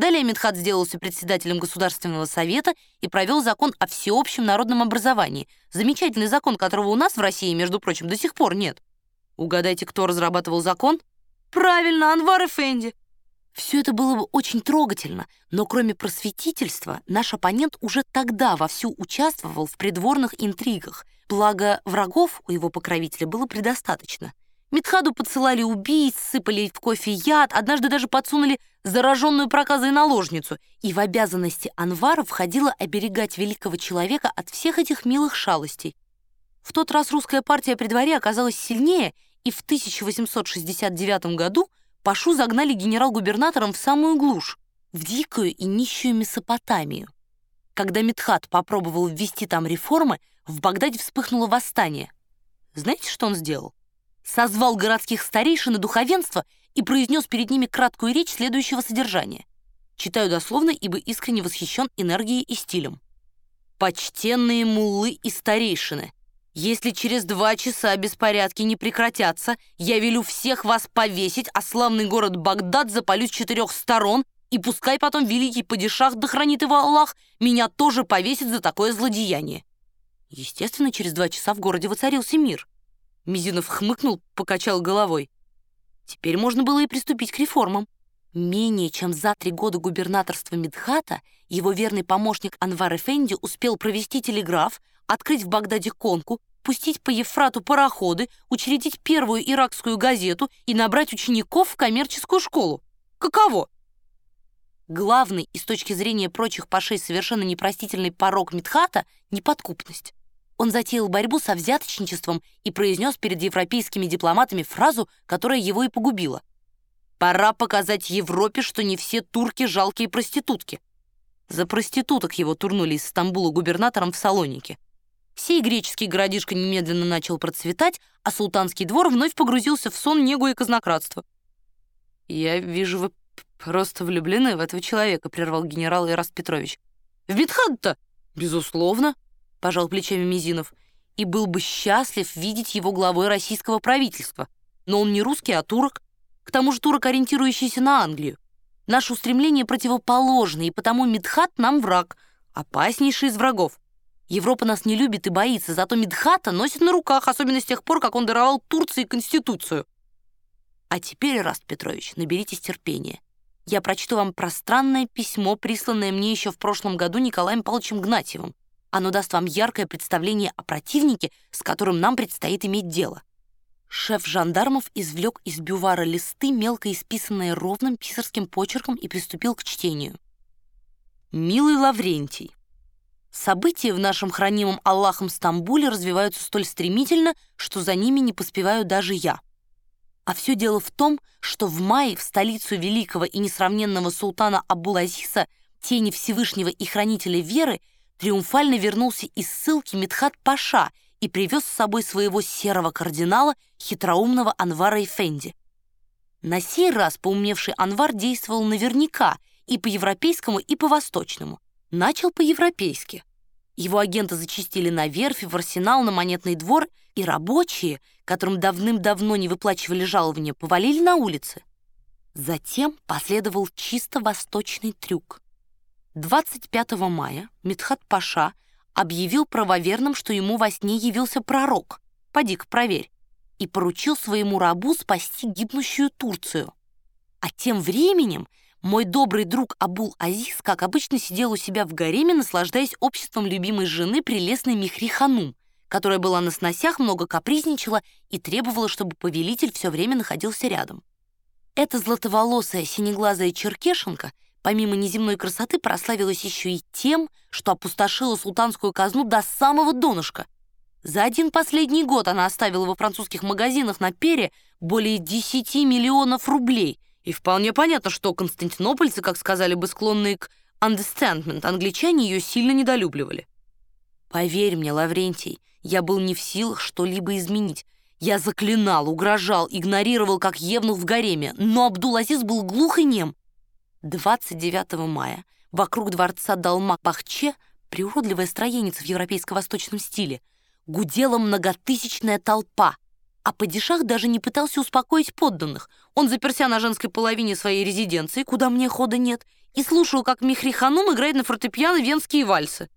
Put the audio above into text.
Далее Медхат сделался председателем Государственного совета и провел закон о всеобщем народном образовании. Замечательный закон, которого у нас в России, между прочим, до сих пор нет. Угадайте, кто разрабатывал закон? Правильно, Анвар Эфенди. Все это было бы очень трогательно, но кроме просветительства, наш оппонент уже тогда вовсю участвовал в придворных интригах, благо врагов у его покровителя было предостаточно. Митхаду подсылали убийц, сыпали в кофе яд, однажды даже подсунули зараженную проказой наложницу, и в обязанности Анвара входило оберегать великого человека от всех этих милых шалостей. В тот раз русская партия при дворе оказалась сильнее, и в 1869 году Пашу загнали генерал-губернатором в самую глушь, в дикую и нищую Месопотамию. Когда Митхат попробовал ввести там реформы, в Багдаде вспыхнуло восстание. Знаете, что он сделал? Созвал городских старейшин и духовенство и произнес перед ними краткую речь следующего содержания. Читаю дословно, ибо искренне восхищен энергией и стилем. «Почтенные муллы и старейшины, если через два часа беспорядки не прекратятся, я велю всех вас повесить, а славный город Багдад запалю с четырех сторон, и пускай потом великий падишах, да хранит его Аллах, меня тоже повесит за такое злодеяние». Естественно, через два часа в городе воцарился мир. Мизинов хмыкнул, покачал головой. Теперь можно было и приступить к реформам. Менее чем за три года губернаторства Медхата его верный помощник Анвар Эфенди успел провести телеграф, открыть в Багдаде конку, пустить по Ефрату пароходы, учредить первую иракскую газету и набрать учеников в коммерческую школу. Каково? Главный и с точки зрения прочих пашей совершенно непростительный порог Мидхата — неподкупность. Он затеял борьбу со взяточничеством и произнес перед европейскими дипломатами фразу, которая его и погубила. «Пора показать Европе, что не все турки — жалкие проститутки». За проституток его турнули из Стамбула губернатором в Салонике. Сей греческий городишко немедленно начал процветать, а султанский двор вновь погрузился в сон, негу и казнократство. «Я вижу, вы просто влюблены в этого человека», — прервал генерал Ираст Петрович. «В Медхад-то?» «Безусловно», — пожал плечами Мизинов, «и был бы счастлив видеть его главой российского правительства. Но он не русский, а турок. К тому же турок, ориентирующийся на Англию. Наше устремление противоположно, и потому Медхат нам враг, опаснейший из врагов. Европа нас не любит и боится, зато Медхата носит на руках, особенно с тех пор, как он даровал Турции Конституцию. А теперь, Раст Петрович, наберитесь терпения. Я прочту вам пространное письмо, присланное мне еще в прошлом году Николаем Павловичем Гнатьевым. Оно даст вам яркое представление о противнике, с которым нам предстоит иметь дело. Шеф жандармов извлек из бювара листы, мелко исписанные ровным писарским почерком, и приступил к чтению. «Милый Лаврентий, События в нашем хранимом Аллахом Стамбуле развиваются столь стремительно, что за ними не поспеваю даже я. А все дело в том, что в мае в столицу великого и несравненного султана Абул-Азиса, тени Всевышнего и хранителя веры, триумфально вернулся из ссылки Медхат Паша и привез с собой своего серого кардинала, хитроумного Анвара Эфенди. На сей раз поумневший Анвар действовал наверняка и по-европейскому, и по-восточному начал по-европейски. Его агенты зачистили на верфи, в арсенал, на монетный двор, и рабочие, которым давным-давно не выплачивали жалования, повалили на улицы. Затем последовал чисто восточный трюк. 25 мая Митхат Паша объявил правоверным, что ему во сне явился пророк, поди-ка проверь, и поручил своему рабу спасти гибнущую Турцию. А тем временем мой добрый друг Абул-Азиз, как обычно, сидел у себя в гареме, наслаждаясь обществом любимой жены, прелестной Михри Ханум, которая была на сносях, много капризничала и требовала, чтобы повелитель все время находился рядом. Эта златоволосая, синеглазая черкешенка, помимо неземной красоты, прославилась еще и тем, что опустошила султанскую казну до самого донышка. За один последний год она оставила во французских магазинах на пере более 10 миллионов рублей — и вполне понятно, что константинопольцы, как сказали бы, склонные к understandment, англичане ее сильно недолюбливали. Поверь мне, Лаврентий, я был не в силах что-либо изменить. Я заклинал, угрожал, игнорировал, как евнух в гареме, но Абдул-Азиз был глух и нем. 29 мая вокруг дворца Далма-Пахче, природливая строеница в европейско-восточном стиле, гудела многотысячная толпа — а падишах даже не пытался успокоить подданных. Он заперся на женской половине своей резиденции, куда мне хода нет, и слушаю, как Михри Ханум играет на фортепиано венские вальсы.